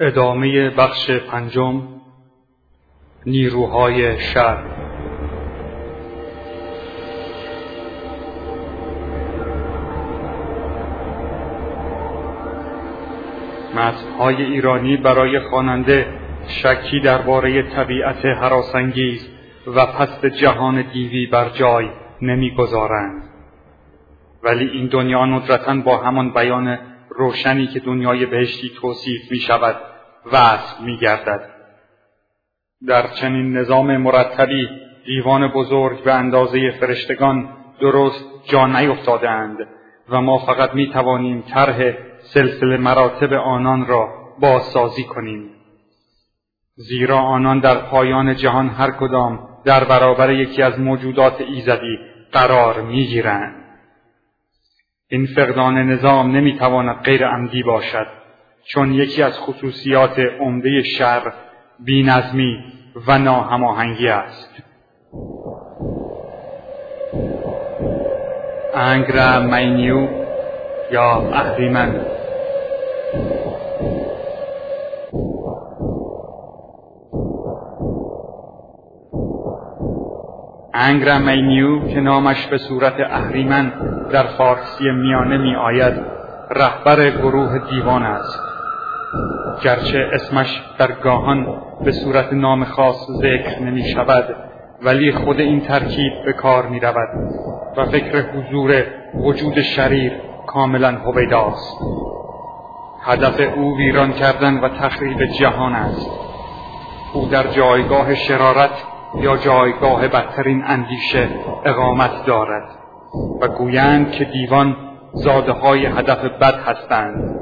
ادامه بخش پنجم نیروهای شر. متنهای ایرانی برای خواننده شکی درباره طبیعت حراسانگیز و پست جهان دیوی بر جای نمی‌گذارند. ولی این دنیا ندرتا با همان بیان روشنی که دنیای بهشتی توصیف می شود وصل می گردد. در چنین نظام مرتبی دیوان بزرگ به اندازه فرشتگان درست جا نیفتادند و ما فقط می توانیم طرح سلسله مراتب آنان را بازسازی کنیم. زیرا آنان در پایان جهان هر کدام در برابر یکی از موجودات ایزدی قرار می‌گیرند. این فقدان نظام نمی‌تواند غیر عمدی باشد چون یکی از خصوصیات عمده شر بینظمی و ناهماهنگی است. انگرا مینیو یا اهریمن. انگرامینیو که نامش به صورت اهریمن در فارسی میانه می آید رهبر گروه دیوان است. گرچه اسمش در گاهان به صورت نام خاص ذکر نمی شود ولی خود این ترکیب به کار می رود و فکر حضور وجود شریر کاملا هویداست. هدف او ویران کردن و تخریب جهان است. او در جایگاه شرارت یا جایگاه بدترین اندیشه اقامت دارد و گویند که دیوان زاده های هدف بد هستند.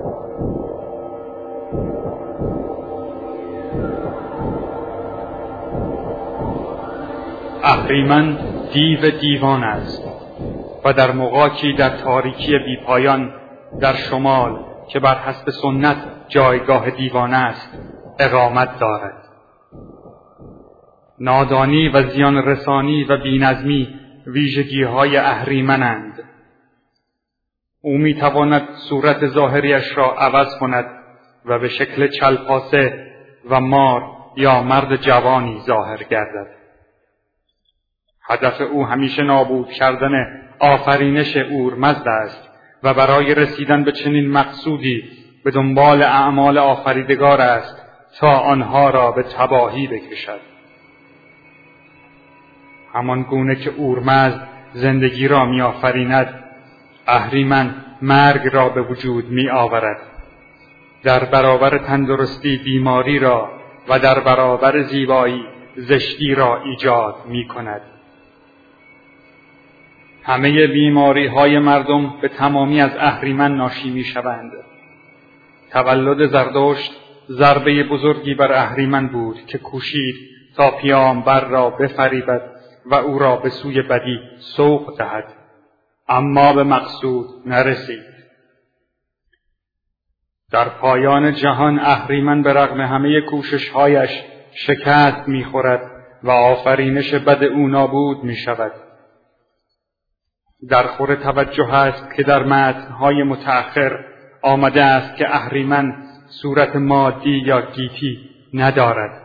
اهریمن دیو دیوان است و در مقاکی در تاریکی بیپایان در شمال که بر حسب سنت جایگاه دیوان است اقامت دارد. نادانی و زیان رسانی و بینظمی ویژگی های اهریمنند. او می تواند صورت ظاهریش را عوض کند و به شکل چلپاسه و مار یا مرد جوانی ظاهر گردد. هدف او همیشه نابود کردن آفرینش اورمزد است و برای رسیدن به چنین مقصودی به دنبال اعمال آفریدگار است تا آنها را به تباهی بکشد. همان گونه که اورمزد زندگی را می آفریند اهریمن مرگ را به وجود می آورد در برابر تندرستی بیماری را و در برابر زیبایی زشتی را ایجاد می کند همه بیماری های مردم به تمامی از اهریمن ناشی می شوند تولد زردشت ضربه بزرگی بر اهریمن بود که کوشید تا پیامبر را بفریبد و او را به سوی بدی سوق دهد. اما به مقصود نرسید. در پایان جهان اهریمن به رغم همه کوششهایش شکست می‌خورد و آفرینش بد او نابود می شود. در خور توجه است که در متنهای متأخر آمده است که اهریمن صورت مادی یا گیتی ندارد.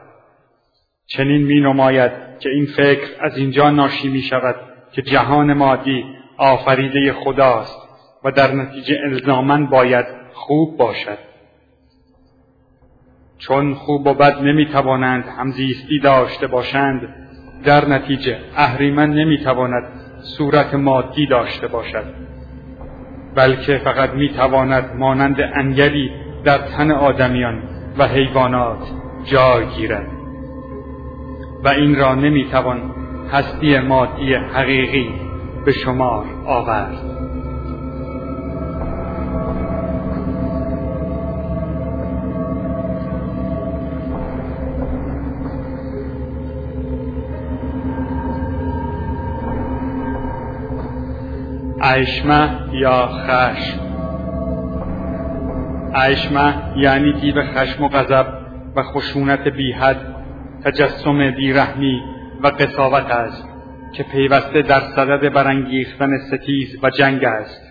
چنین می نماید که این فکر از اینجا ناشی می شود که جهان مادی آفریده خداست و در نتیجه الزامن باید خوب باشد. چون خوب و بد نمی توانند همزیستی داشته باشند در نتیجه اهریمن نمی تواند صورت مادی داشته باشد. بلکه فقط می تواند مانند انگلی در تن آدمیان و حیوانات جای گیرد. و این را نمی‌توان هستی مادی حقیقی به شمار آورد. عشمه یا خشم عشمه یعنی دیو خشم و غضب و خشونت بیحد تجسم بیرحمی و قصاوت است که پیوسته در صدد برانگیختن ستیز و جنگ است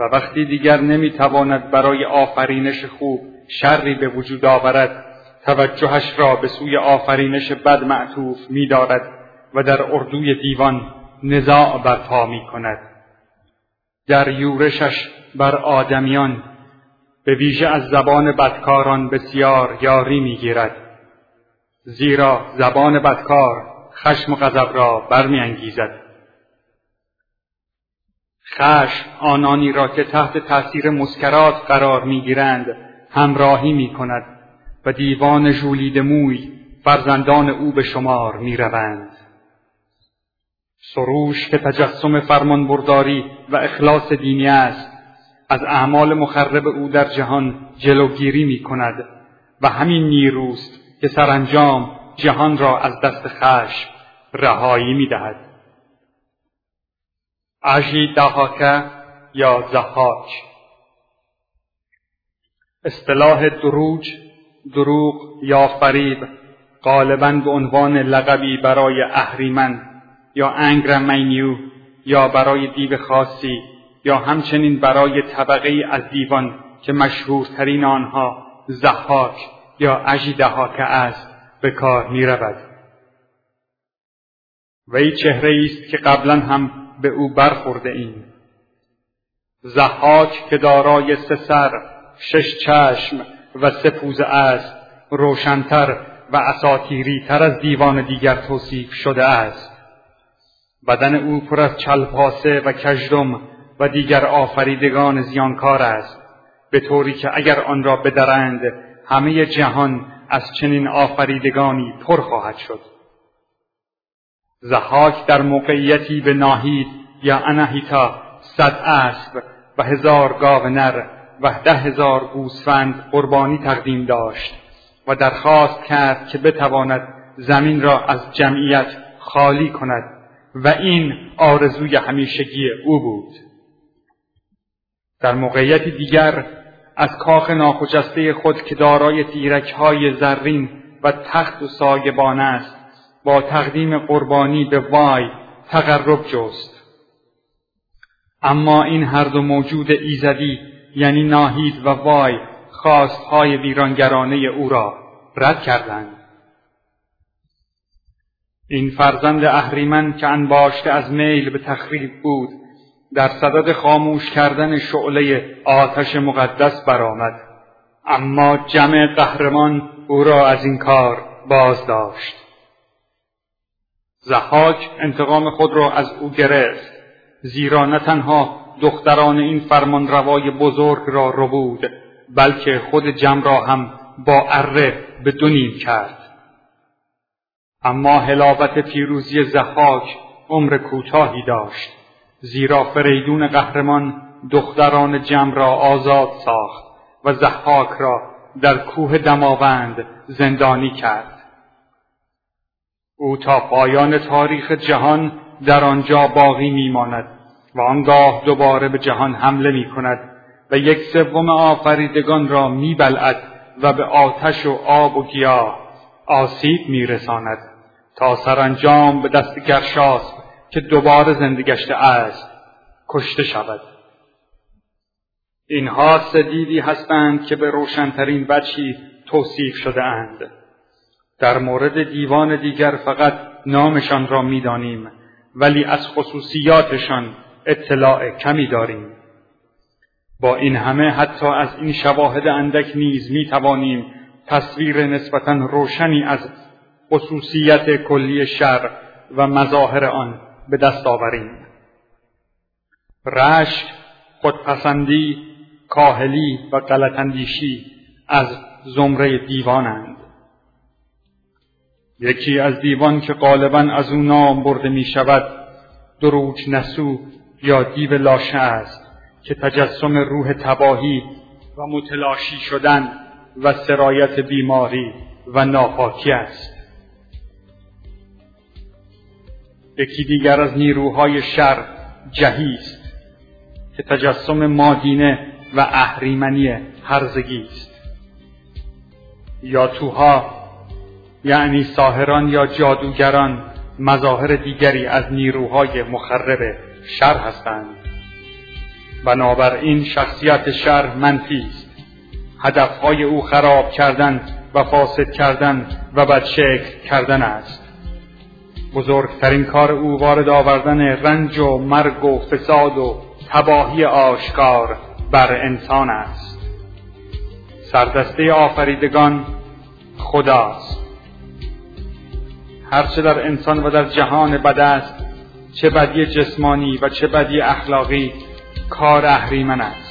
و وقتی دیگر نمی‌تواند برای آفرینش خوب شری به وجود آورد توجهش را به سوی آفرینش بد معطوف می دارد و در اردوی دیوان نزاع برپا می کند. در یورشش بر آدمیان به ویژه از زبان بدکاران بسیار یاری می گیرد. زیرا زبان بدکار خشم و غضب را برمیانگیزد. خشم آنانی را که تحت تأثیر مسکرات قرار می‌گیرند همراهی می کند و دیوان ژولید موی فرزندان او به شمار می روند. سروش که تجسم فرمانبرداری و اخلاص دینی است از اعمال مخرب او در جهان جلوگیری می کند و همین نیروست که سرانجام جهان را از دست خشم رهایی می دهد. عجی دهاکه یا زهاک اصطلاح دروج دروغ یا فریب غالبا به عنوان لقبی برای اهریمن یا انگرمینیو یا برای دیو خاصی یا همچنین برای طبقه از دیوان که مشهورترین آنها زحاک یا اژیدهاکه است به کار می رود. وی چهره است که قبلا هم به او برخورده ایم. زحاک که دارای سه سر، شش چشم و سه پوزه است، روشنتر و اساتیری تر از دیوان دیگر توصیف شده است. بدن او پر از چلپاسه و کژدم و دیگر آفریدگان زیانکار است به طوری که اگر آن را بدرند همه جهان از چنین آفریدگانی پر خواهد شد. زحاک در موقعیتی به ناهید یا انهیتا صد اسب و هزار گاو نر و ده هزار گوسفند قربانی تقدیم داشت و درخواست کرد که بتواند زمین را از جمعیت خالی کند. و این آرزوی همیشگی او بود. در موقعیت دیگر از کاخ ناخجسته خود که دارای تیرک های زرین و تخت و سایبان است با تقدیم قربانی به وای تقرب جست. اما این هر دو موجود ایزدی یعنی ناهید و وای خواستهای ویرانگرانه او را رد کردند. این فرزند اهریمن که انباشته از میل به تخریب بود در صدد خاموش کردن شعله آتش مقدس برآمد. اما جمع قهرمان او را از این کار باز داشت زحاک انتقام خود را از او گرفت زیرا نه تنها دختران این فرمان روای بزرگ را رو بود بلکه خود جمع را هم با اره به دونیم کرد. اما حلاوت پیروزی زحاک عمر کوتاهی داشت زیرا فریدون قهرمان دختران جمع را آزاد ساخت و زحاک را در کوه دماوند زندانی کرد. او تا پایان تاریخ جهان در آنجا باقی میماند و آنگاه دوباره به جهان حمله می کند و یک سوم آفریدگان را میبلعد و به آتش و آب و گیاه آسیب میرساند. تا سرانجام به دست گرشاس که دوباره زنده گشته است کشته شود. اینها سدیدی هستند که به روشنترین وجهی توصیف شده اند. در مورد دیوان دیگر فقط نامشان را می‌دانیم ولی از خصوصیاتشان اطلاع کمی داریم. با این همه حتی از این شواهد اندک نیز می توانیم تصویر نسبتا روشنی از خصوصیت کلی شر و مظاهر آن به دست آوریم. رشک خودپسندی کاهلی و غلطاندیشی از زمره دیوانند. یکی از دیوان که غالبا از او نام برده می شود دروج نسو یا دیو لاشه است که تجسم روح تباهی و متلاشی شدن و سرایت بیماری و ناپاکی است. یکی دیگر از نیروهای شر جهی است که تجسم مادینه و اهریمنی هرزگی است. یا توها یعنی ساهران یا جادوگران مظاهر دیگری از نیروهای مخرب شر هستند. بنابراین شخصیت شر منفی است. هدفهای او خراب کردن و فاسد کردن و بدشکل کردن است. بزرگترین کار او وارد آوردن رنج و مرگ و فساد و تباهی آشکار بر انسان است. سردسته آفریدگان خداست. هرچه در انسان و در جهان بد است چه بدی جسمانی و چه بدی اخلاقی کار اهریمن است.